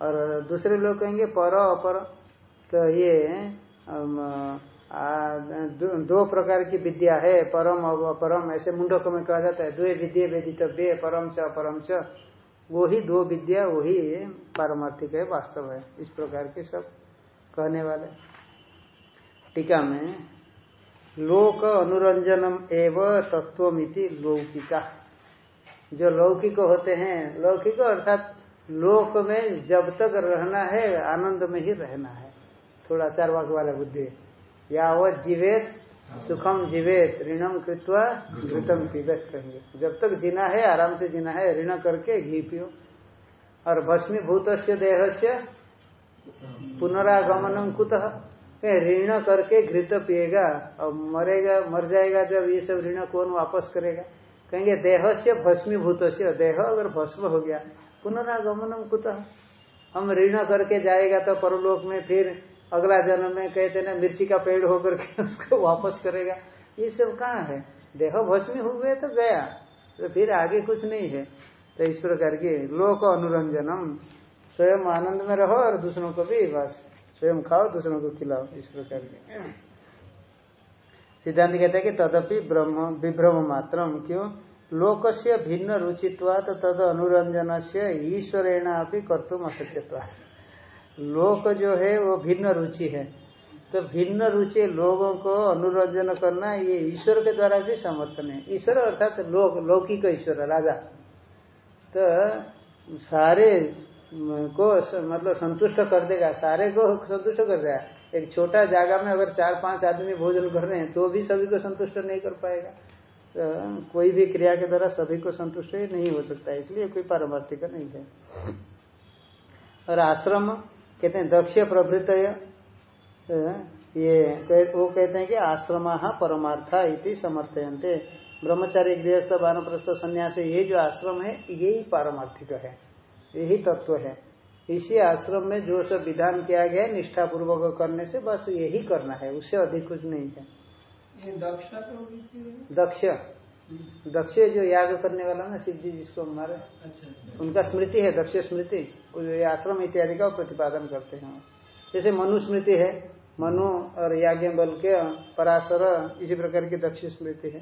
और दूसरे लोग कहेंगे पर अपर तो ये दो, दो प्रकार की विद्या है परम और अपरम ऐसे मुंडक में कहा जाता है द्वे विद्या वेदितव्य परम च अपरम च। वो ही दो विद्या, वही पारमार्थिक है, वास्तव है। इस प्रकार के सब कहने वाले। टीका में, लोक अनुरंजनम एव तत्वमिति लौकिका। जो लौकिक होते हैं, लौकिक अर्थात लोक में जब तक रहना है, आनंद में ही रहना है। थोड़ा चार वाक वाला बुद्धि। यावत जीवेत सुखम जीवेत, ऋणम कृतवा घृतम पीबेत कहेंगे। जब तक जीना है, आराम से जीना है, ऋण करके घी पियो। और भस्मीभूत देह से पुनरागमनम कुत ऋण करके घृत पिएगा, और मरेगा, मर जाएगा जब ये सब ऋण कौन वापस करेगा? कहेंगे देह से भस्मीभूत से देह अगर भस्म हो गया पुनरागमनम कुतः? हम ऋण करके जाएगा तो परलोक में फिर अगला जन्म में कहते ना, मिर्ची का पेड़ होकर के उसको वापस करेगा। ये सब कहाँ है? देह भस्मी हो गए तो गया तो फिर आगे कुछ नहीं है। तो इस प्रकार के लोक अनुरंजनम। स्वयं आनंद में रहो और दूसरों को भी बस, स्वयं खाओ, दूसरों को खिलाओ, इस प्रकार के। सिद्धांत कहते हैं कि तदपि ब्रह्म, विभ्रम मात्रम। क्यों? लोक से भिन्न रुचित्वात तद अनुरंजन से ईश्वरेण अभी कर्तुम अशक्यवाद लोक जो है वो भिन्न रुचि है। तो भिन्न रुचि लोगों को अनुरंजन करना ये ईश्वर के द्वारा भी समर्थन है। ईश्वर अर्थात लोक, लौकिक ईश्वर, राजा। तो सारे को मतलब संतुष्ट कर देगा, सारे को संतुष्ट कर देगा। एक छोटा जगह में अगर चार, पाँच आदमी भोजन कर रहे हैं तो भी सभी को संतुष्ट नहीं कर पाएगा। तो कोई भी क्रिया के द्वारा सभी को संतुष्ट नहीं हो सकता, इसलिए कोई पारमार्थिक नहीं है। और आश्रम कहते हैं दक्ष प्रभृत ये वो कहते हैं कि आश्रम परमार्था इति समर्थयंते ब्रह्मचारी गृहस्थ वानप्रस्थ संन्यास ये जो आश्रम है यही पारमार्थिक है। यही तत्व है। इसी आश्रम में जो सब विधान किया गया निष्ठा पूर्वक करने से बस यही करना है उससे अधिक कुछ नहीं है। ये दक्ष। दक्ष जो याग करने वाला ना शिव जी जिसको हमारे अच्छा, अच्छा। उनका स्मृति है दक्ष स्मृति आश्रम इत्यादि का प्रतिपादन करते हैं। जैसे मनुस्मृति है मनु और याज्ञ बल के पराशर इसी प्रकार की दक्ष स्मृति है।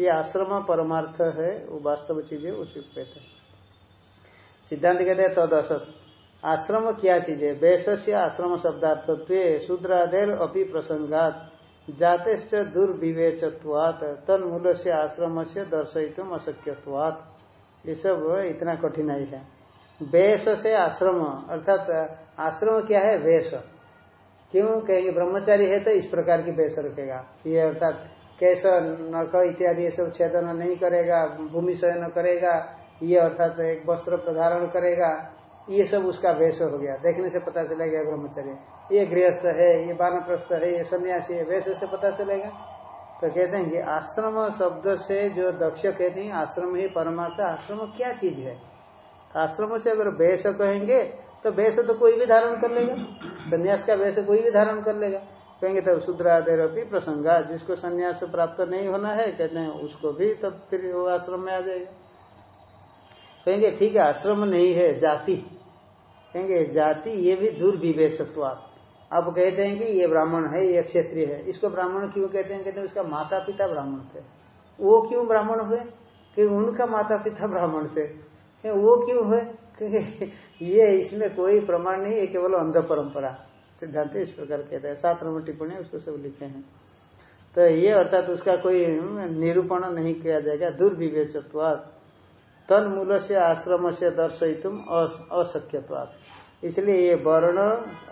ये आश्रम परमार्थ है वो वास्तव चीज़ है उसी कहते हैं। सिद्धांत कहते हैं तद असत आश्रम क्या चीज़ है? वैश से आश्रम शब्दार्थत्व शूद्रादेर अपनी प्रसंगात। जाते दुर्विवेचत्वात तन्मूल से आश्रम से दर्शयितुम अशक्यवात ये सब इतना कठिनाई है। वेश से आश्रम, अर्थात आश्रम क्या है? वेश। क्यों? कहेंगे ब्रह्मचारी है तो इस प्रकार की वेश रखेगा। ये अर्थात कैस नक इत्यादि ये सब छेदन नहीं करेगा, भूमि शयन करेगा, ये अर्थात एक वस्त्र प्रधारण करेगा, ये सब उसका वेश हो गया। देखने से पता चलेगा ब्रह्मचर्य ये गृहस्थ है, ये बानप्रस्थ है, ये सन्यासी है, वैसे से पता चलेगा। तो कहते हैं कि आश्रम शब्द से जो दक्ष कहते हैं, आश्रम ही परमार्थ, आश्रम क्या चीज़ है? आश्रम से अगर वेश कहेंगे तो वेश तो कोई भी धारण कर लेगा। संन्यास का वेश कोई भी धारण कर लेगा। कहेंगे तब शूद्रादेर भी प्रसंगा, जिसको संन्यास प्राप्त नहीं होना है, कहते हैं उसको भी तब फिर वो आश्रम में आ जाएगा। कहेंगे, ठीक है, आश्रम नहीं है, जाति। कहेंगे, जाति ये भी दुर्विवेचत्व आप कहते हैं कि ये ब्राह्मण है, ये क्षेत्रीय है। इसको ब्राह्मण क्यों कहते हैं? कहते हैं उसका माता पिता ब्राह्मण थे। वो क्यों ब्राह्मण हुए? कि उनका माता पिता ब्राह्मण थे। वो क्यों हुए? क्योंकि ये इसमें कोई प्रमाण नहीं है केवल अंध परंपरा सिद्धांत इस प्रकार कहते हैं। सात नंबर टिप्पणी उसको सब लिखे हैं। तो ये अर्थात उसका कोई निरूपण नहीं किया जाएगा। दुर्विवेचत्वाद तन मूल से आश्रम से दर्शयितुम अशक्यवाद इसलिए ये वर्ण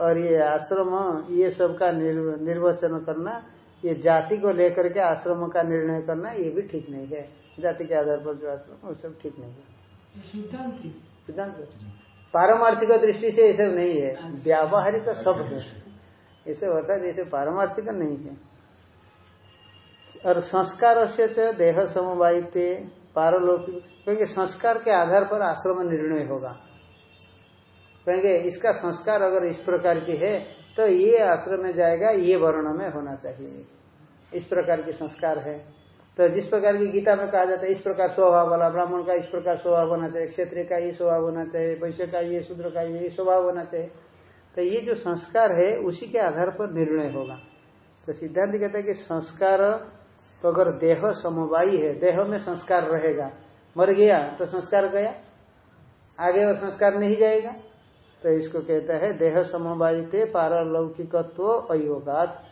और ये आश्रम ये सब का निर्वचन करना ये जाति को लेकर के आश्रम का निर्णय करना ये भी ठीक नहीं है। जाति के आधार पर जो आश्रम वो सब ठीक नहीं है। सिद्धांत सिद्धांत? पारमार्थिक दृष्टि से ये सब नहीं है। व्यावहारिक सब है होता है जैसे पारमार्थिक नहीं है। और संस्कार से देह समवायित पारलौकिक क्योंकि संस्कार के आधार पर आश्रम निर्णय होगा। कहेंगे, इसका संस्कार अगर इस प्रकार की है तो ये आश्रम में जाएगा, ये वर्ण में होना चाहिए। इस प्रकार की संस्कार है। तो जिस प्रकार की गीता में कहा जाता है, इस प्रकार स्वभाव वाला, ब्राह्मण का इस प्रकार स्वभाव होना चाहिए क्षेत्रीय का ये स्वभाव होना चाहिए, वैश्य का ये, शूद्र का ये स्वभाव होना चाहिए। तो ये जो संस्कार है, उसी के आधार पर निर्णय होगा। तो सिद्धांत कहता है कि संस्कार तो अगर देह समवायी है, देह में संस्कार रहेगा, मर गया तो संस्कार गया, आगे और संस्कार नहीं जाएगा। तो इसको कहता है देह समवायित पारलौकिकत्व अयोगात।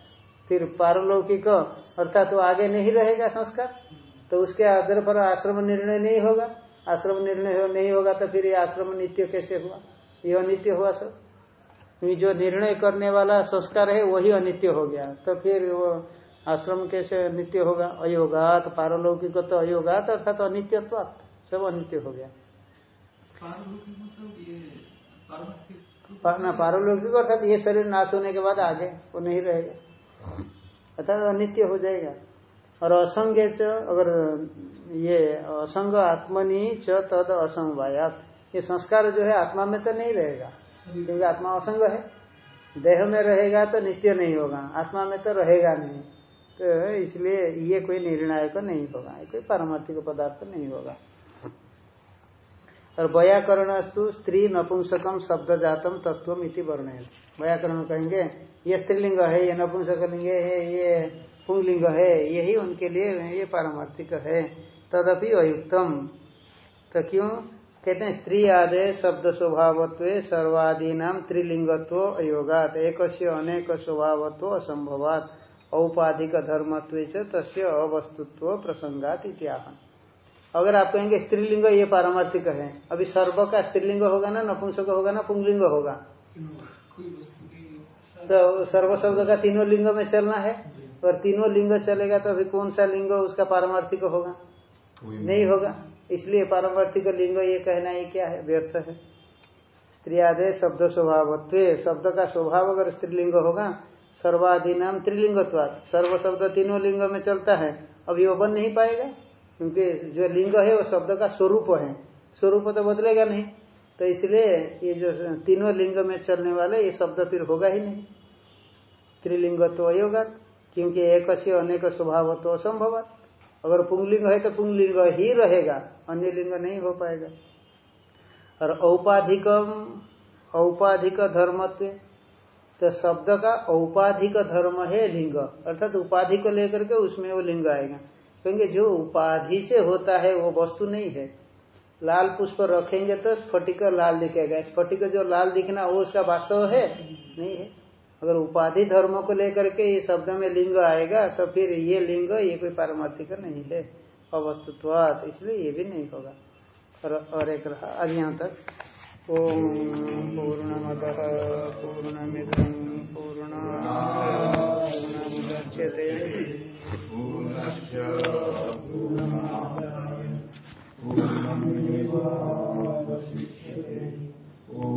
फिर पारलौकिक अर्थात तो आगे नहीं रहेगा संस्कार तो उसके आधार पर आश्रम निर्णय नहीं होगा। आश्रम निर्णय हो, नहीं होगा तो फिर ये आश्रम नित्य कैसे हुआ? ये अनित्य हुआ सब। जो निर्णय करने वाला संस्कार है वही अनित्य हो गया। तो फिर वो आश्रम कैसे नित्य होगा? अयोगात पारलौकिक तो अयोगात अर्थात अनित्यत्व सब अनित्य हो गया। पारलौकिक अर्थात ये शरीर नाश होने के बाद आगे वो नहीं रहेगा। अर्थात अनित्य हो जाएगा। और असंग अगर ये असंग आत्मनि च तद असंगवायात ये संस्कार जो है आत्मा में तो नहीं रहेगा, क्योंकि आत्मा असंग है। देह में रहेगा तो नित्य नहीं होगा, आत्मा में तो रहेगा नहीं। तो इसलिए ये कोई निर्णायक नहीं होगा कोई पारमार्थिक पदार्थ नहीं होगा। और व्याकरणस्तु स्त्री नपुंसकम शब्द जातम तत्व इति वर्ण व्याकरण कहेंगे, ये स्त्रीलिंग है, ये नपुंसक लिंग है, ये पुंगलिंग है, यही उनके लिए ये पारमार्थिक है। तदपि अयुक्तम। तो क्यों? कहते हैं, स्त्री आदे शब्द स्वभावत्व सर्वादीना त्रिलिंगत्व अयोगात एक अनेक स्वभावत्व असंभवात, औपाधिक धर्मत्व तस्य अवस्तुत्व प्रसंगात इत्याह। अगर आप कहेंगे स्त्रीलिंग ये पारमार्थिक है अभी सर्व का स्त्रीलिंग होगा ना नपुंसक होगा ना पुंगलिंग होगा। तो सर्व शब्द का तीनों लिंग में चलना है और तीनों लिंग चलेगा तो अभी कौन सा लिंग उसका पारमार्थिक होगा? नहीं। होगा। इसलिए पारमार्थिक लिंग ये कहना ही क्या है? व्यर्थ है। स्त्री आदे शब्द स्वभावत्व शब्द का स्वभाव अगर स्त्रीलिंग होगा सर्वाधीनाम त्रिलिंगत्वाद सर्व शब्द तीनों लिंग में चलता है अभी वो बन नहीं पाएगा। क्योंकि जो लिंग है, वो शब्द का स्वरूप है। स्वरूप तो बदलेगा नहीं। तो इसलिए ये जो तीनों लिंग में चलने वाले, ये शब्द फिर होगा ही नहीं। त्रिलिंग तो अयोगा क्योंकि एक से अनेक स्वभाव तो असंभव अगर पुंगलिंग है तो पुंगलिंग ही रहेगा, अन्य लिंग नहीं हो पाएगा। और औपाधिकम, औपाधिक धर्मत्व तो शब्द का औपाधिक धर्म है लिंग। अर्थात उपाधि को लेकर के उसमें वो लिंग आएगा। क्योंकि जो उपाधि से होता है वो वस्तु नहीं है। लाल पुष्प रखेंगे तो स्फटिक लाल दिखेगा। स्फटिक जो लाल दिखना वो उसका वास्तव है? नहीं है। अगर उपाधि धर्म को लेकर के ये शब्द में लिंग आएगा तो फिर ये लिंग ये कोई पारमार्थिक नहीं है। अवस्तुत्वात। इसलिए ये भी नहीं होगा। और, और एक रहा आज यहाँ तक। ओम पूर्णमद पूर्णमिदम पूर्ण पूर्णमुदच्यते